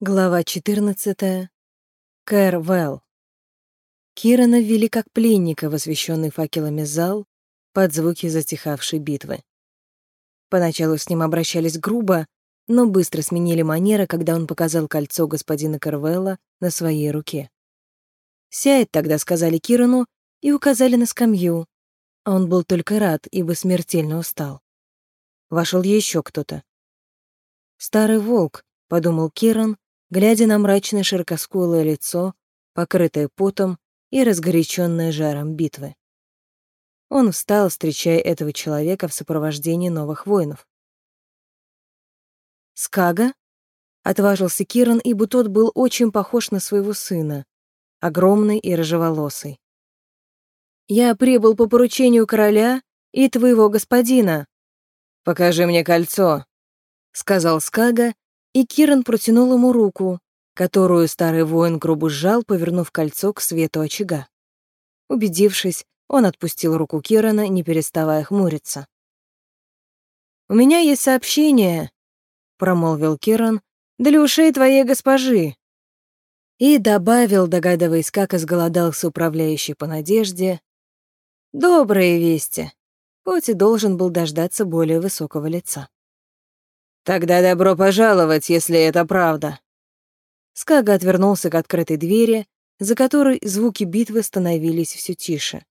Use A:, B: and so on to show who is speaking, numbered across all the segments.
A: Глава 14. Кэрвелл. Кирана ввели как пленника освещенный факелами зал под звуки затихавшей битвы. Поначалу с ним обращались грубо, но быстро сменили манеры, когда он показал кольцо господина Карвелла на своей руке. «Сядь тогда», — сказали Кирану, и указали на скамью. А он был только рад, ибо смертельно устал. Вошел еще кто-то. «Старый волк», — подумал Киран, глядя на мрачное широкоскулое лицо, покрытое потом и разгоряченное жаром битвы. Он встал, встречая этого человека в сопровождении новых воинов. «Скага?» — отважился Киран, ибо тот был очень похож на своего сына, огромный и рыжеволосый. «Я прибыл по поручению короля и твоего господина». «Покажи мне кольцо», — сказал Скага и Киран протянул ему руку, которую старый воин грубо сжал, повернув кольцо к свету очага. Убедившись, он отпустил руку Кирана, не переставая хмуриться. «У меня есть сообщение», — промолвил Киран, — «для ушей твоей госпожи». И добавил, догадываясь, как изголодался управляющий по надежде, «Добрые вести», хоть и должен был дождаться более высокого лица. «Тогда добро пожаловать, если это правда». Скага отвернулся к открытой двери, за которой звуки битвы становились все тише.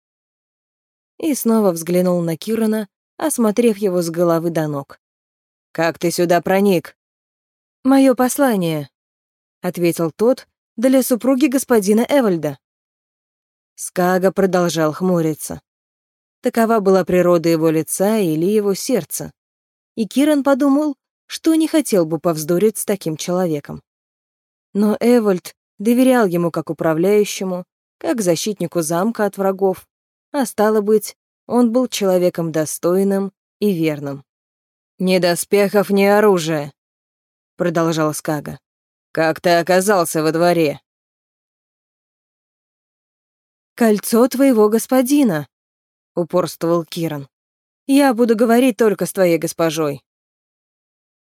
A: И снова взглянул на Кирана, осмотрев его с головы до ног. «Как ты сюда проник?» «Мое послание», — ответил тот, для супруги господина Эвальда. Скага продолжал хмуриться. Такова была природа его лица или его сердца. И Киран подумал, что не хотел бы повздорить с таким человеком. Но Эвальд доверял ему как управляющему, как защитнику замка от врагов, а стало быть, он был человеком достойным и верным. «Ни доспехов, ни оружия», — продолжал Скага. «Как ты оказался во дворе?» «Кольцо твоего господина», — упорствовал Киран. «Я буду говорить только с твоей госпожой».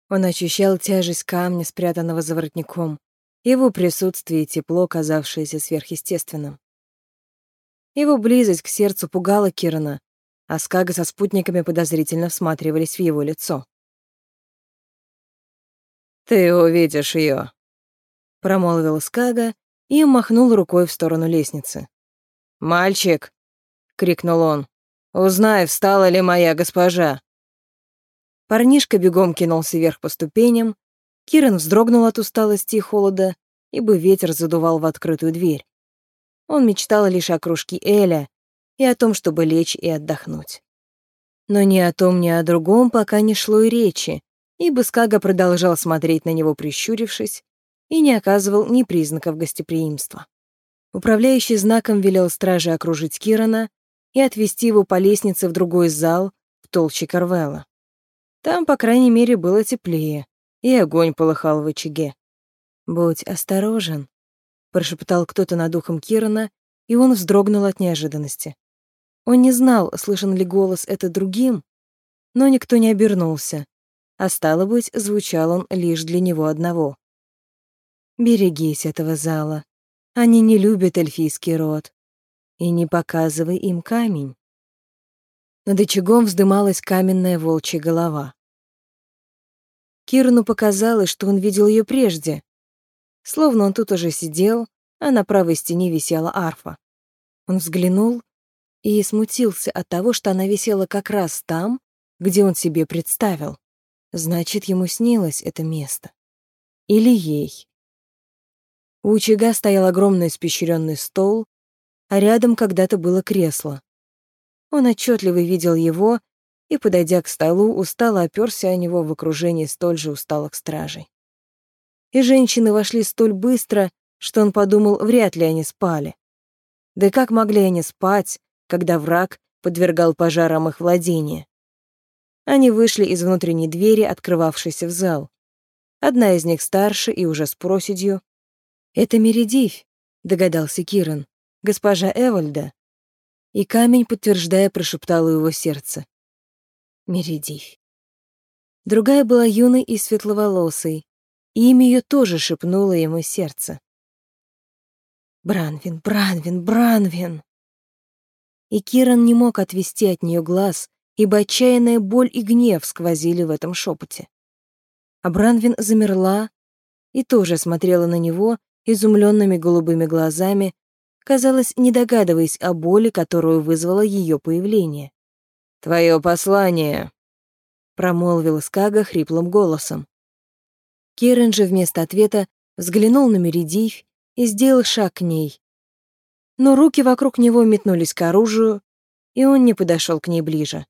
A: Он ощущал тяжесть камня, спрятанного за воротником, его присутствие и тепло, казавшееся сверхъестественным. Его близость к сердцу пугала Кирана, а Скага со спутниками подозрительно всматривались в его лицо. «Ты увидишь ее, промолвил Скага и махнул рукой в сторону лестницы. «Мальчик!» — крикнул он. «Узнай, встала ли моя госпожа!» Парнишка бегом кинулся вверх по ступеням. Киран вздрогнул от усталости и холода, ибо ветер задувал в открытую дверь. Он мечтал лишь о кружке Эля и о том, чтобы лечь и отдохнуть. Но ни о том, ни о другом пока не шло и речи, ибо Скага продолжал смотреть на него, прищурившись, и не оказывал ни признаков гостеприимства. Управляющий знаком велел страже окружить Кирана и отвести его по лестнице в другой зал в толще Карвелла. Там, по крайней мере, было теплее, и огонь полыхал в очаге. «Будь осторожен», — прошептал кто-то над ухом Кирана, и он вздрогнул от неожиданности. Он не знал, слышен ли голос это другим, но никто не обернулся, а стало быть, звучал он лишь для него одного. «Берегись этого зала. Они не любят эльфийский род. И не показывай им камень». Над очагом вздымалась каменная волчья голова. Кирану показалось, что он видел ее прежде. Словно он тут уже сидел, а на правой стене висела арфа. Он взглянул и смутился от того, что она висела как раз там, где он себе представил. Значит, ему снилось это место. Или ей. У очага стоял огромный испещренный стол, а рядом когда-то было кресло. Он отчетливо видел его и, подойдя к столу, устало оперся о него в окружении столь же усталых стражей. И женщины вошли столь быстро, что он подумал, вряд ли они спали. Да как могли они спать, когда враг подвергал пожарам их владения? Они вышли из внутренней двери, открывавшейся в зал. Одна из них старше и уже с проседью. «Это Мередивь», — догадался Киран, — «госпожа Эвальда, и камень, подтверждая, прошептало его сердце. Мередивь. Другая была юной и светловолосой, Имя ее тоже шепнуло ему сердце. Бранвин, Бранвин, Бранвин. И Киран не мог отвести от нее глаз, ибо отчаянная боль и гнев сквозили в этом шепоте. А Бранвин замерла и тоже смотрела на него изумленными голубыми глазами, казалось, не догадываясь о боли, которую вызвало ее появление. «Твое послание», — промолвил Скага хриплым голосом. Кирен же вместо ответа взглянул на Меридив и сделал шаг к ней. Но руки вокруг него метнулись к оружию, и он не подошел к ней ближе.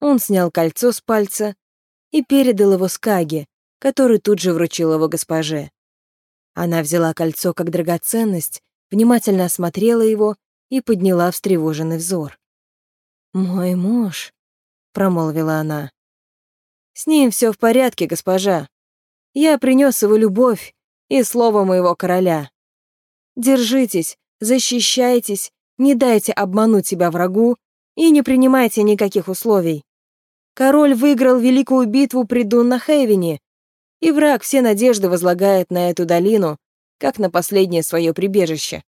A: Он снял кольцо с пальца и передал его Скаге, который тут же вручил его госпоже. Она взяла кольцо как драгоценность, внимательно осмотрела его и подняла встревоженный взор. «Мой муж», — промолвила она. «С ним все в порядке, госпожа. Я принес его любовь и слово моего короля. Держитесь, защищайтесь, не дайте обмануть себя врагу и не принимайте никаких условий. Король выиграл великую битву при Дуннахейвене, и враг все надежды возлагает на эту долину, как на последнее свое прибежище.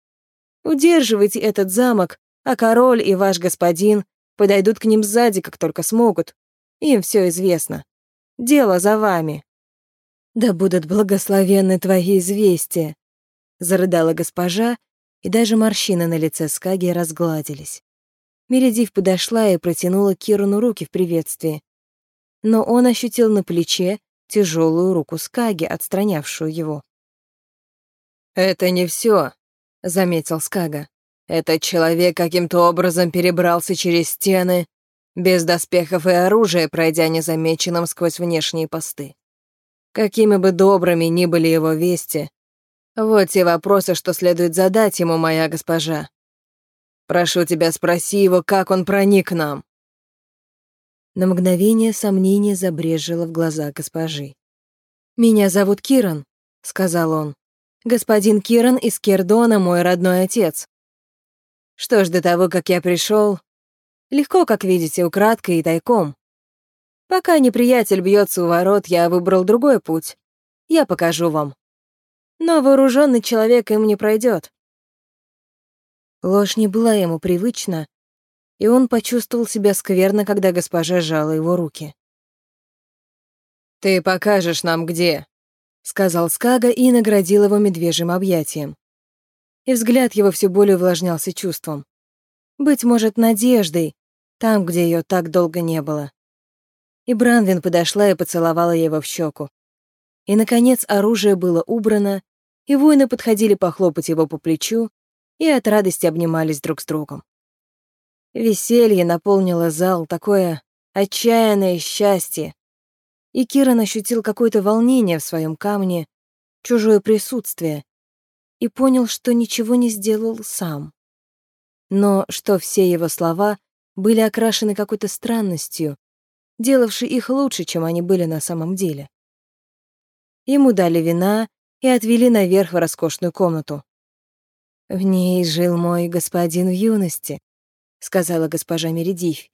A: Удерживайте этот замок, а король и ваш господин подойдут к ним сзади, как только смогут. Им все известно. Дело за вами. Да будут благословенны твои известия, зарыдала госпожа, и даже морщины на лице Скаги разгладились. Мередив подошла и протянула Кирону руки в приветствии. Но он ощутил на плече тяжелую руку Скаги, отстранявшую его. «Это не все, заметил Скага. «Этот человек каким-то образом перебрался через стены, без доспехов и оружия, пройдя незамеченным сквозь внешние посты. Какими бы добрыми ни были его вести, вот те вопросы, что следует задать ему, моя госпожа. Прошу тебя, спроси его, как он проник к нам». На мгновение сомнение забрежило в глазах госпожи. «Меня зовут Киран», — сказал он. «Господин Киран из Кердона, мой родной отец. Что ж, до того, как я пришел, легко, как видите, украдкой и тайком. Пока неприятель бьется у ворот, я выбрал другой путь. Я покажу вам но вооруженный человек им не пройдет. Ложь не была ему привычна, и он почувствовал себя скверно, когда госпожа сжала его руки. «Ты покажешь нам, где», — сказал Скага и наградил его медвежьим объятием. И взгляд его все более увлажнялся чувством. Быть может, надеждой, там, где ее так долго не было. И Бранвин подошла и поцеловала его в щеку. И, наконец, оружие было убрано, и воины подходили похлопать его по плечу и от радости обнимались друг с другом. Веселье наполнило зал, такое отчаянное счастье. И Киран ощутил какое-то волнение в своем камне, чужое присутствие, и понял, что ничего не сделал сам. Но что все его слова были окрашены какой-то странностью, делавшей их лучше, чем они были на самом деле. Ему дали вина, и отвели наверх в роскошную комнату. «В ней жил мой господин в юности», — сказала госпожа Мередивь.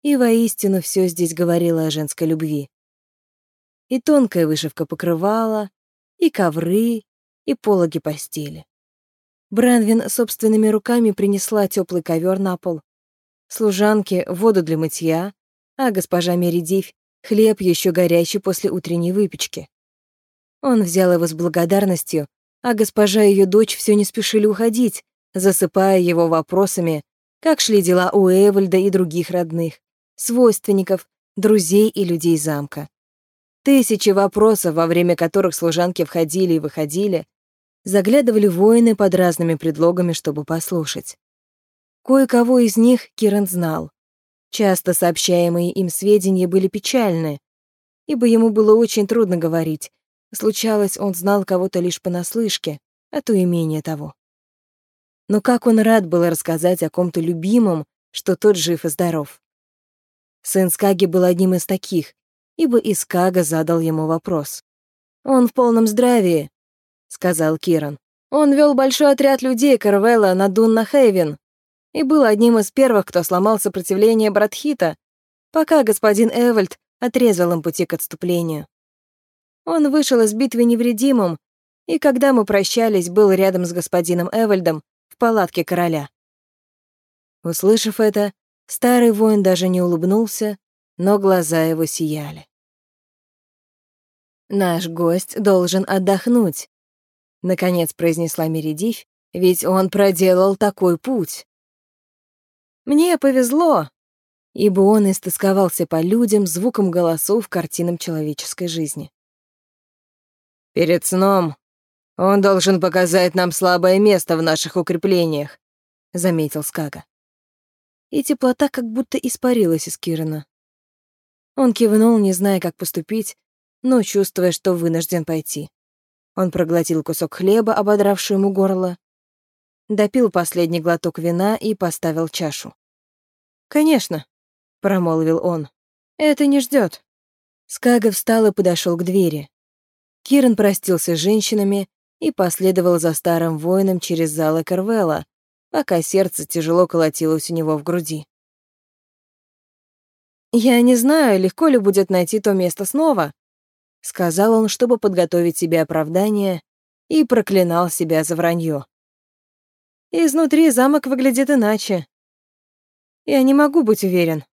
A: И воистину все здесь говорило о женской любви. И тонкая вышивка покрывала, и ковры, и пологи постели. Брэнвин собственными руками принесла теплый ковер на пол, служанке воду для мытья, а госпожа Мередивь — хлеб еще горячий после утренней выпечки. Он взял его с благодарностью, а госпожа и ее дочь все не спешили уходить, засыпая его вопросами, как шли дела у Эвальда и других родных, свойственников, друзей и людей замка. Тысячи вопросов, во время которых служанки входили и выходили, заглядывали воины под разными предлогами, чтобы послушать. Кое-кого из них Киран знал. Часто сообщаемые им сведения были печальны, ибо ему было очень трудно говорить, Случалось, он знал кого-то лишь понаслышке, а то и менее того. Но как он рад был рассказать о ком-то любимом, что тот жив и здоров. Сын Скаги был одним из таких, ибо Искага задал ему вопрос. «Он в полном здравии», — сказал Киран. «Он вел большой отряд людей Карвелла на Дунна-Хейвен и был одним из первых, кто сломал сопротивление Братхита, пока господин Эвальд отрезал им пути к отступлению. Он вышел из битвы невредимым, и когда мы прощались, был рядом с господином Эвальдом в палатке короля. Услышав это, старый воин даже не улыбнулся, но глаза его сияли. «Наш гость должен отдохнуть», — наконец произнесла Мередивь, «ведь он проделал такой путь». Мне повезло, ибо он истосковался по людям, звукам голосов, картинам человеческой жизни. «Перед сном он должен показать нам слабое место в наших укреплениях», — заметил Скага. И теплота как будто испарилась из Кирана. Он кивнул, не зная, как поступить, но чувствуя, что вынужден пойти. Он проглотил кусок хлеба, ободравший ему горло, допил последний глоток вина и поставил чашу. «Конечно», — промолвил он, — «это не ждет. Скага встал и подошел к двери. Киран простился с женщинами и последовал за старым воином через залы Карвелла, пока сердце тяжело колотилось у него в груди. «Я не знаю, легко ли будет найти то место снова», — сказал он, чтобы подготовить себе оправдание, и проклинал себя за вранье. «Изнутри замок выглядит иначе. Я не могу быть уверен».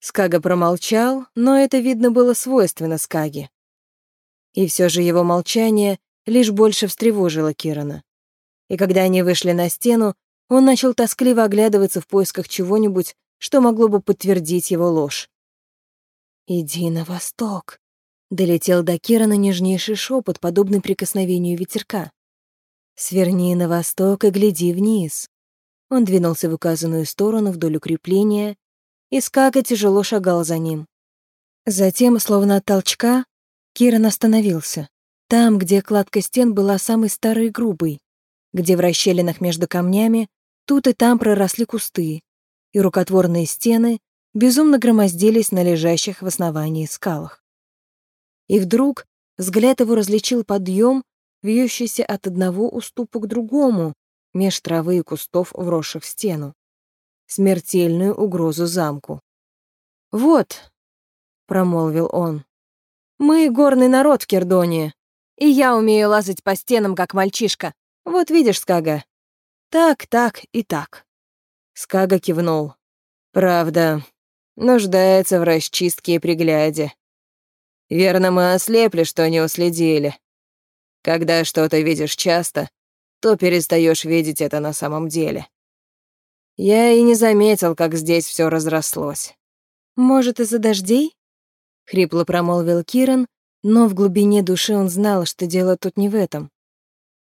A: Скага промолчал, но это, видно, было свойственно Скаге. И все же его молчание лишь больше встревожило Кирана. И когда они вышли на стену, он начал тоскливо оглядываться в поисках чего-нибудь, что могло бы подтвердить его ложь. «Иди на восток», — долетел до Кирана нежнейший шепот, подобный прикосновению ветерка. «Сверни на восток и гляди вниз». Он двинулся в указанную сторону вдоль укрепления, и Скага тяжело шагал за ним. Затем, словно от толчка, Киран остановился. Там, где кладка стен была самой старой и грубой, где в расщелинах между камнями тут и там проросли кусты, и рукотворные стены безумно громоздились на лежащих в основании скалах. И вдруг взгляд его различил подъем, вьющийся от одного уступа к другому, меж травы и кустов, вросших в стену. Смертельную угрозу замку. «Вот», — промолвил он, — «мы горный народ в Кердоне, и я умею лазать по стенам, как мальчишка. Вот видишь, Скага, так, так и так». Скага кивнул. «Правда, нуждается в расчистке и пригляде. Верно, мы ослепли, что не уследили. Когда что-то видишь часто, то перестаешь видеть это на самом деле. Я и не заметил, как здесь все разрослось. Может, из-за дождей? Хрипло промолвил Киран, но в глубине души он знал, что дело тут не в этом.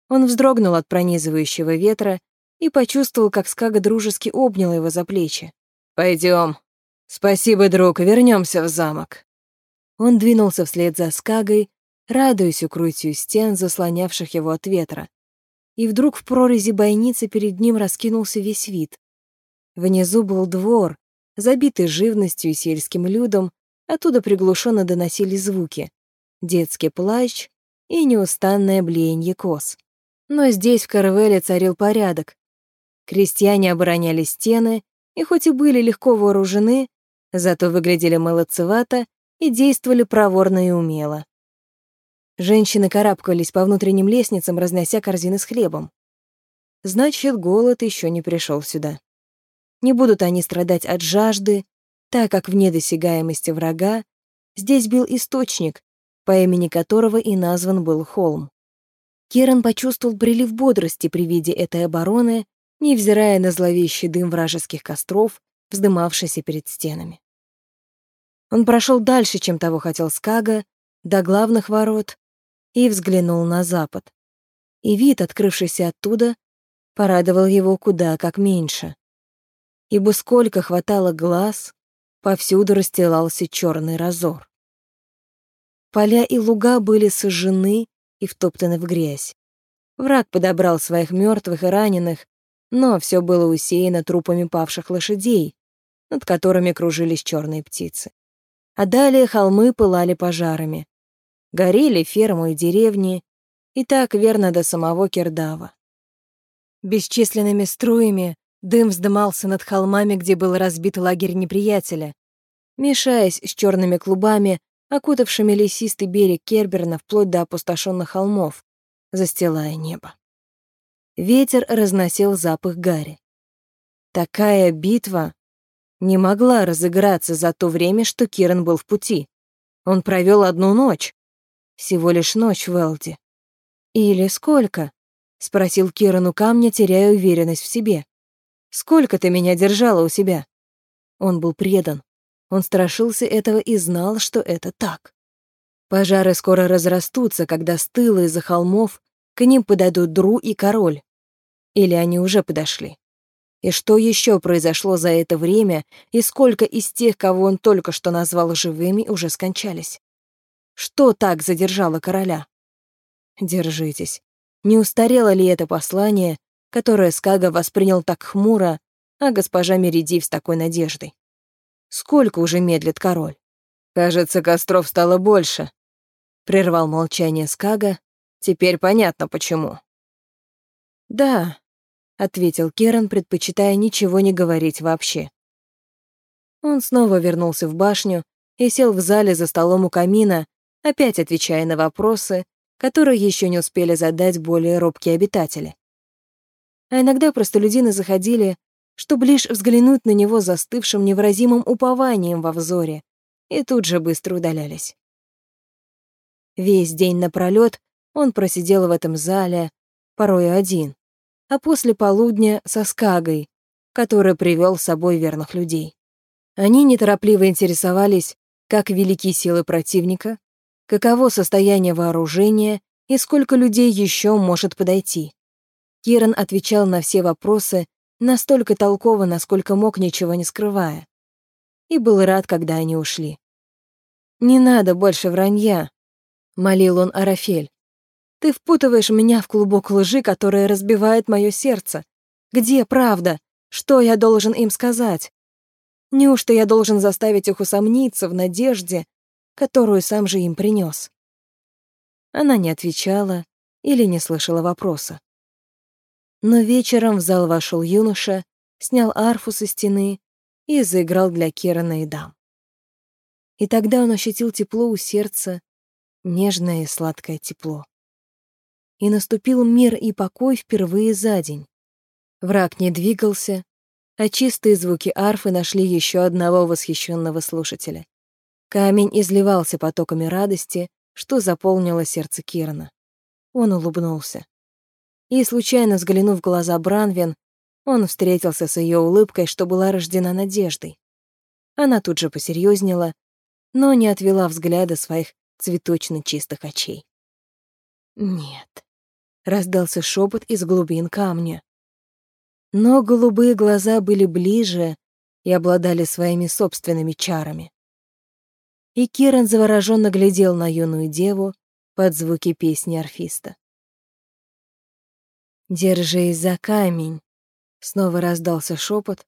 A: Он вздрогнул от пронизывающего ветра и почувствовал, как Скага дружески обнял его за плечи. Пойдем. Спасибо, друг, вернемся в замок. Он двинулся вслед за Скагой, радуясь укрытию стен, заслонявших его от ветра. И вдруг в прорези бойницы перед ним раскинулся весь вид. Внизу был двор, забитый живностью и сельским людом, оттуда приглушенно доносили звуки. Детский плач и неустанное блеяние коз. Но здесь, в Карвеле, царил порядок. Крестьяне обороняли стены, и хоть и были легко вооружены, зато выглядели молодцевато и действовали проворно и умело. Женщины карабкались по внутренним лестницам, разнося корзины с хлебом. Значит, голод еще не пришел сюда. Не будут они страдать от жажды, так как в недосягаемости врага здесь был источник, по имени которого и назван был холм. Керан почувствовал прилив бодрости при виде этой обороны невзирая на зловещий дым вражеских костров, вздымавшийся перед стенами. Он прошел дальше, чем того хотел Скага, до главных ворот, и взглянул на запад. И вид, открывшийся оттуда, порадовал его куда как меньше. Ибо сколько хватало глаз, повсюду расстилался черный разор. Поля и луга были сожжены и втоптаны в грязь. Враг подобрал своих мертвых и раненых но все было усеяно трупами павших лошадей, над которыми кружились черные птицы. А далее холмы пылали пожарами. Горели фермы и деревни, и так верно до самого Кирдава. Бесчисленными струями дым вздымался над холмами, где был разбит лагерь неприятеля, мешаясь с черными клубами, окутавшими лесистый берег Керберна вплоть до опустошенных холмов, застилая небо. Ветер разносил запах гари. Такая битва не могла разыграться за то время, что Киран был в пути. Он провел одну ночь. Всего лишь ночь в Элде. «Или сколько?» — спросил Киран у камня, теряя уверенность в себе. «Сколько ты меня держала у себя?» Он был предан. Он страшился этого и знал, что это так. Пожары скоро разрастутся, когда с тыла из-за холмов к ним подойдут Дру и Король. Или они уже подошли. И что еще произошло за это время, и сколько из тех, кого он только что назвал живыми, уже скончались? Что так задержало короля? Держитесь. Не устарело ли это послание, которое Скага воспринял так хмуро, а госпожа Меридив с такой надеждой? Сколько уже медлит король? Кажется, костров стало больше. Прервал молчание Скага. Теперь понятно, почему. Да, ответил Керан, предпочитая ничего не говорить вообще. Он снова вернулся в башню и сел в зале за столом у камина, опять отвечая на вопросы, которые еще не успели задать более робкие обитатели. А иногда простолюдины заходили, чтобы лишь взглянуть на него застывшим невыразимым упованием во взоре, и тут же быстро удалялись. Весь день напролёт он просидел в этом зале, порой один, а после полудня со Скагой, который привел с собой верных людей. Они неторопливо интересовались, как велики силы противника, каково состояние вооружения и сколько людей еще может подойти. Киран отвечал на все вопросы настолько толково, насколько мог, ничего не скрывая. И был рад, когда они ушли. «Не надо больше вранья», — молил он Арафель. Ты впутываешь меня в клубок лжи, которая разбивает мое сердце. Где правда? Что я должен им сказать? Неужто я должен заставить их усомниться в надежде, которую сам же им принес? Она не отвечала или не слышала вопроса. Но вечером в зал вошел юноша, снял арфу со стены и заиграл для Керана и дам. И тогда он ощутил тепло у сердца, нежное и сладкое тепло и наступил мир и покой впервые за день. Враг не двигался, а чистые звуки арфы нашли еще одного восхищенного слушателя. Камень изливался потоками радости, что заполнило сердце Кирана. Он улыбнулся. И, случайно взглянув в глаза Бранвин, он встретился с ее улыбкой, что была рождена надеждой. Она тут же посерьезнела, но не отвела взгляда своих цветочно чистых очей. Нет, раздался шепот из глубин камня. Но голубые глаза были ближе и обладали своими собственными чарами. И Киран завороженно глядел на юную деву под звуки песни орфиста. «Держись за камень», — снова раздался шепот,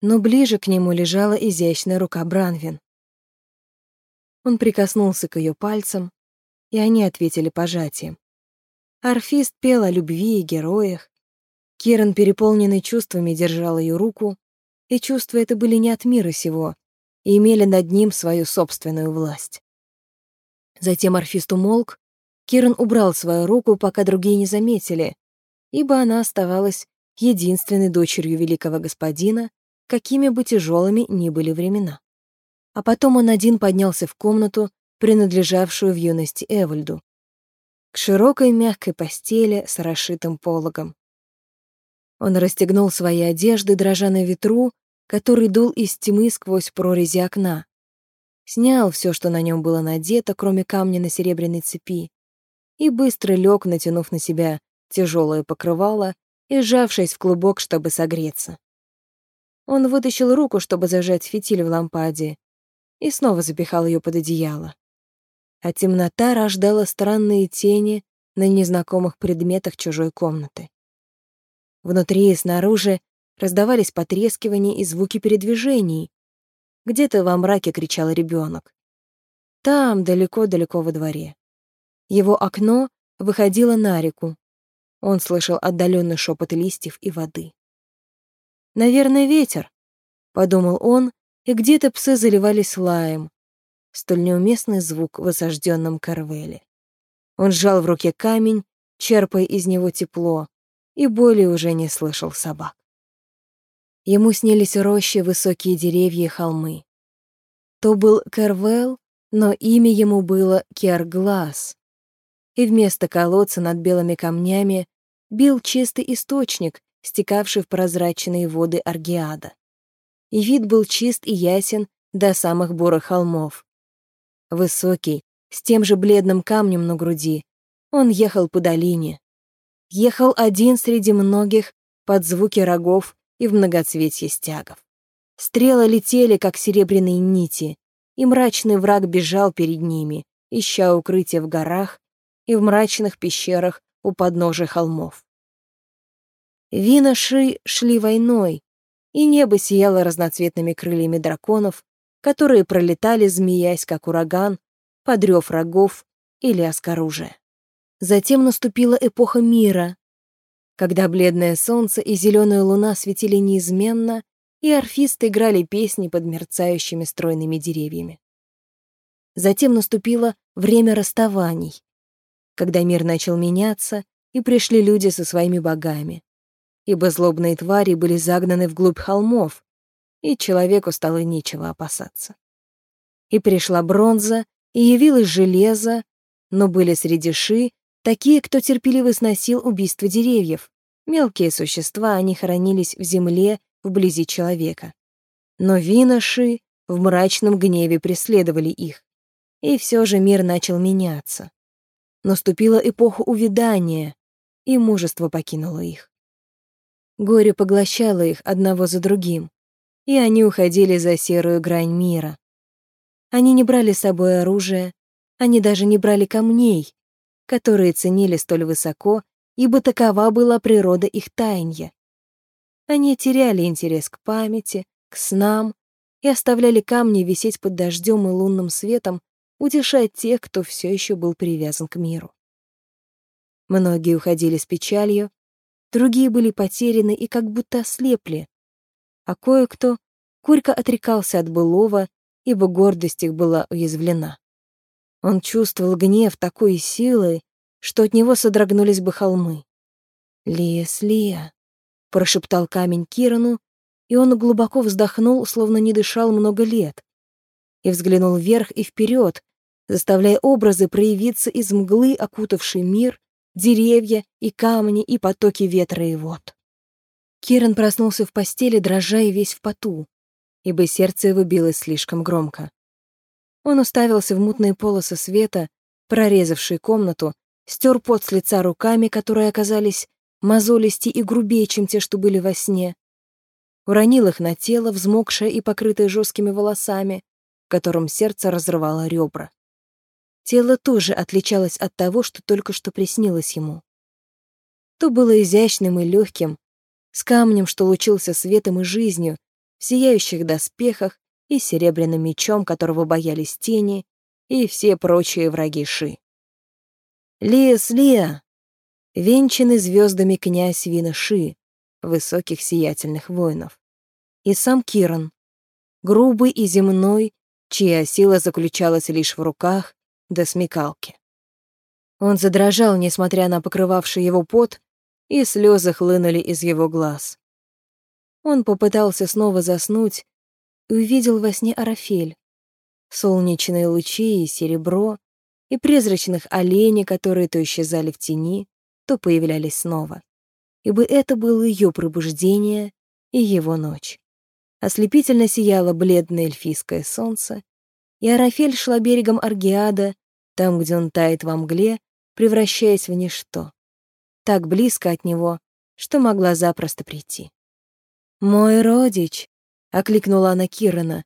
A: но ближе к нему лежала изящная рука Бранвин. Он прикоснулся к ее пальцам, и они ответили пожатием. Орфист пел о любви и героях. Киран, переполненный чувствами, держал ее руку, и чувства это были не от мира сего и имели над ним свою собственную власть. Затем орфист умолк, Киран убрал свою руку, пока другие не заметили, ибо она оставалась единственной дочерью великого господина, какими бы тяжелыми ни были времена. А потом он один поднялся в комнату, принадлежавшую в юности Эвальду, к широкой мягкой постели с расшитым пологом. Он расстегнул свои одежды, дрожа на ветру, который дул из тьмы сквозь прорези окна. Снял все, что на нем было надето, кроме камня на серебряной цепи, и быстро лег, натянув на себя тяжелое покрывало и сжавшись в клубок, чтобы согреться. Он вытащил руку, чтобы зажать фитиль в лампаде, и снова запихал ее под одеяло а темнота рождала странные тени на незнакомых предметах чужой комнаты. Внутри и снаружи раздавались потрескивания и звуки передвижений. Где-то во мраке кричал ребенок. Там, далеко-далеко во дворе. Его окно выходило на реку. Он слышал отдаленный шепот листьев и воды. «Наверное, ветер», — подумал он, и где-то псы заливались лаем, столь неуместный звук в осажденном Карвеле. Он сжал в руке камень, черпая из него тепло, и более уже не слышал собак. Ему снились рощи, высокие деревья и холмы. То был Карвел, но имя ему было Керглас. И вместо колодца над белыми камнями бил чистый источник, стекавший в прозрачные воды Аргиада. И вид был чист и ясен до самых бурых холмов. Высокий, с тем же бледным камнем на груди, он ехал по долине. Ехал один среди многих под звуки рогов и в многоцветье стягов. Стрелы летели, как серебряные нити, и мрачный враг бежал перед ними, ища укрытие в горах и в мрачных пещерах у подножия холмов. Виноши шли войной, и небо сияло разноцветными крыльями драконов, которые пролетали, змеясь, как ураган, подрёв рогов и лязг оружия. Затем наступила эпоха мира, когда бледное солнце и зеленая луна светили неизменно, и орфисты играли песни под мерцающими стройными деревьями. Затем наступило время расставаний, когда мир начал меняться, и пришли люди со своими богами, ибо злобные твари были загнаны вглубь холмов, и человеку стало нечего опасаться. И пришла бронза, и явилось железо, но были среди ши такие, кто терпеливо сносил убийство деревьев. Мелкие существа, они хоронились в земле вблизи человека. Но виноши в мрачном гневе преследовали их. И все же мир начал меняться. Наступила эпоха увядания, и мужество покинуло их. Горе поглощало их одного за другим, и они уходили за серую грань мира. Они не брали с собой оружие, они даже не брали камней, которые ценили столь высоко, ибо такова была природа их таинья. Они теряли интерес к памяти, к снам и оставляли камни висеть под дождем и лунным светом, утешать тех, кто все еще был привязан к миру. Многие уходили с печалью, другие были потеряны и как будто ослепли, а кое-кто горько отрекался от былого, ибо гордость их была уязвлена. Он чувствовал гнев такой силы, что от него содрогнулись бы холмы. «Лес, Лия», — прошептал камень Кирану, и он глубоко вздохнул, словно не дышал много лет, и взглянул вверх и вперед, заставляя образы проявиться из мглы, окутавшей мир, деревья и камни и потоки ветра и вод. Киран проснулся в постели, дрожа и весь в поту, ибо сердце его билось слишком громко. Он уставился в мутные полосы света, прорезавшие комнату, стер пот с лица руками, которые оказались мозолисти и грубее, чем те, что были во сне. Уронил их на тело, взмокшее и покрытое жесткими волосами, которым сердце разрывало ребра. Тело тоже отличалось от того, что только что приснилось ему. То было изящным и легким, с камнем, что лучился светом и жизнью, в сияющих доспехах и серебряным мечом, которого боялись тени, и все прочие враги Ши. Лиас Лия, венчанный звездами князь Вина Ши, высоких сиятельных воинов, и сам Киран, грубый и земной, чья сила заключалась лишь в руках до смекалки. Он задрожал, несмотря на покрывавший его пот, и слезы хлынули из его глаз. Он попытался снова заснуть и увидел во сне Арафель, солнечные лучи и серебро, и призрачных оленей, которые то исчезали в тени, то появлялись снова. Ибо это было ее пробуждение и его ночь. Ослепительно сияло бледное эльфийское солнце, и Арафель шла берегом Аргиада, там, где он тает во мгле, превращаясь в ничто так близко от него, что могла запросто прийти. «Мой родич!» — окликнула она Кирана,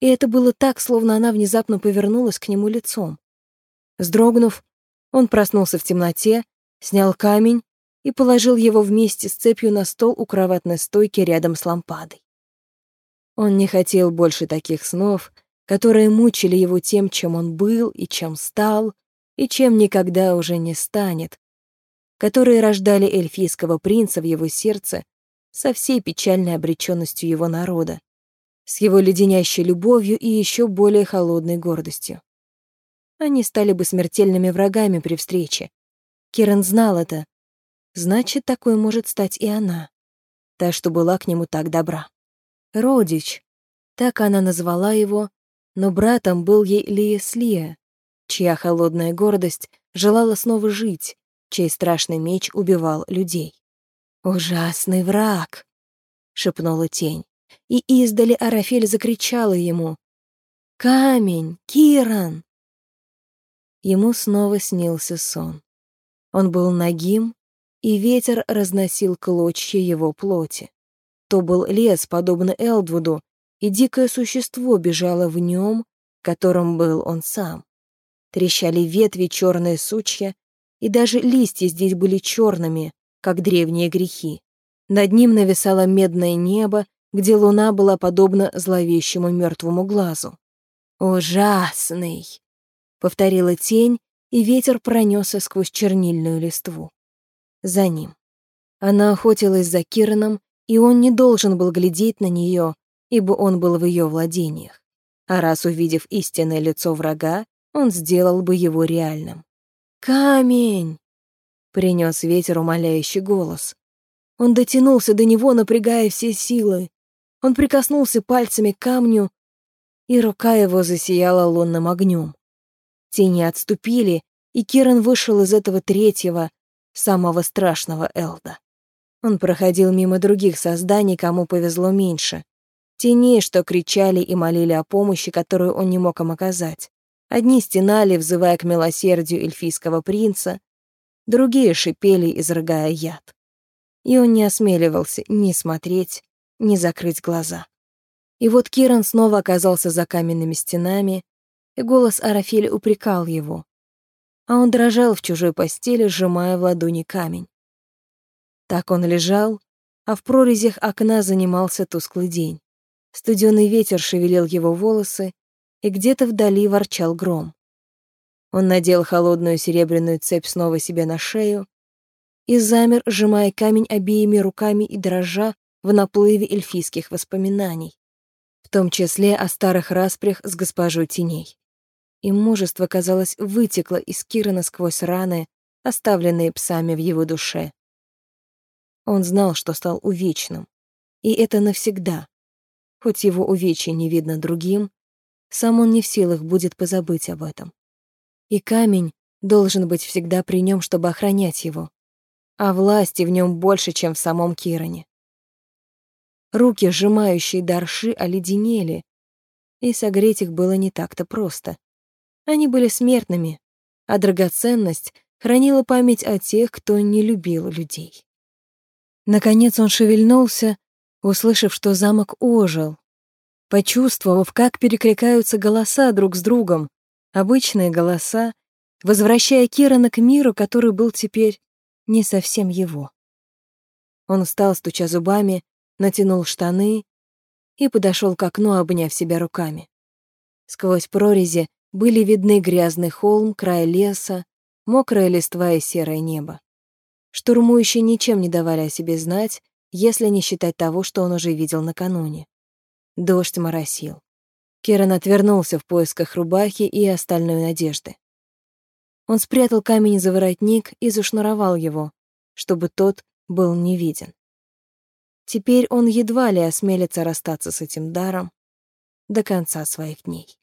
A: и это было так, словно она внезапно повернулась к нему лицом. Сдрогнув, он проснулся в темноте, снял камень и положил его вместе с цепью на стол у кроватной стойки рядом с лампадой. Он не хотел больше таких снов, которые мучили его тем, чем он был и чем стал, и чем никогда уже не станет, которые рождали эльфийского принца в его сердце со всей печальной обреченностью его народа, с его леденящей любовью и еще более холодной гордостью. Они стали бы смертельными врагами при встрече. Киран знал это. Значит, такой может стать и она. Та, что была к нему так добра. Родич. Так она назвала его, но братом был ей Лия чья холодная гордость желала снова жить, чей страшный меч убивал людей. «Ужасный враг!» — шепнула тень. И издали Арафель закричала ему. «Камень! Киран!» Ему снова снился сон. Он был нагим, и ветер разносил клочья его плоти. То был лес, подобно Элдвуду, и дикое существо бежало в нем, которым был он сам. Трещали ветви, черные сучья, и даже листья здесь были черными, как древние грехи. Над ним нависало медное небо, где луна была подобна зловещему мертвому глазу. «Ужасный!» — повторила тень, и ветер пронесся сквозь чернильную листву. За ним. Она охотилась за Кираном, и он не должен был глядеть на нее, ибо он был в ее владениях. А раз увидев истинное лицо врага, он сделал бы его реальным. «Камень!» — принес ветер умоляющий голос. Он дотянулся до него, напрягая все силы. Он прикоснулся пальцами к камню, и рука его засияла лунным огнем. Тени отступили, и Киран вышел из этого третьего, самого страшного Элда. Он проходил мимо других созданий, кому повезло меньше. Теней, что кричали и молили о помощи, которую он не мог им оказать. Одни стенали, взывая к милосердию эльфийского принца, другие шипели, изрыгая яд. И он не осмеливался ни смотреть, ни закрыть глаза. И вот Киран снова оказался за каменными стенами, и голос Арафеля упрекал его. А он дрожал в чужой постели, сжимая в ладони камень. Так он лежал, а в прорезях окна занимался тусклый день. Студеный ветер шевелил его волосы, и где-то вдали ворчал гром. Он надел холодную серебряную цепь снова себе на шею и замер, сжимая камень обеими руками и дрожа в наплыве эльфийских воспоминаний, в том числе о старых распрях с госпожой теней. И мужество, казалось, вытекло из Кирана сквозь раны, оставленные псами в его душе. Он знал, что стал увечным, и это навсегда. Хоть его увечье не видно другим, сам он не в силах будет позабыть об этом. И камень должен быть всегда при нем, чтобы охранять его. А власти в нем больше, чем в самом Киране. Руки, сжимающие дарши, оледенели, и согреть их было не так-то просто. Они были смертными, а драгоценность хранила память о тех, кто не любил людей. Наконец он шевельнулся, услышав, что замок ожил, почувствовав, как перекликаются голоса друг с другом, обычные голоса, возвращая Кирана к миру, который был теперь не совсем его. Он встал, стуча зубами, натянул штаны и подошел к окну, обняв себя руками. Сквозь прорези были видны грязный холм, край леса, мокрая листва и серое небо. Штурмующие ничем не давали о себе знать, если не считать того, что он уже видел накануне. Дождь моросил. Керан отвернулся в поисках рубахи и остальной надежды. Он спрятал камень за воротник и зашнуровал его, чтобы тот был не виден. Теперь он едва ли осмелится расстаться с этим даром до конца своих дней.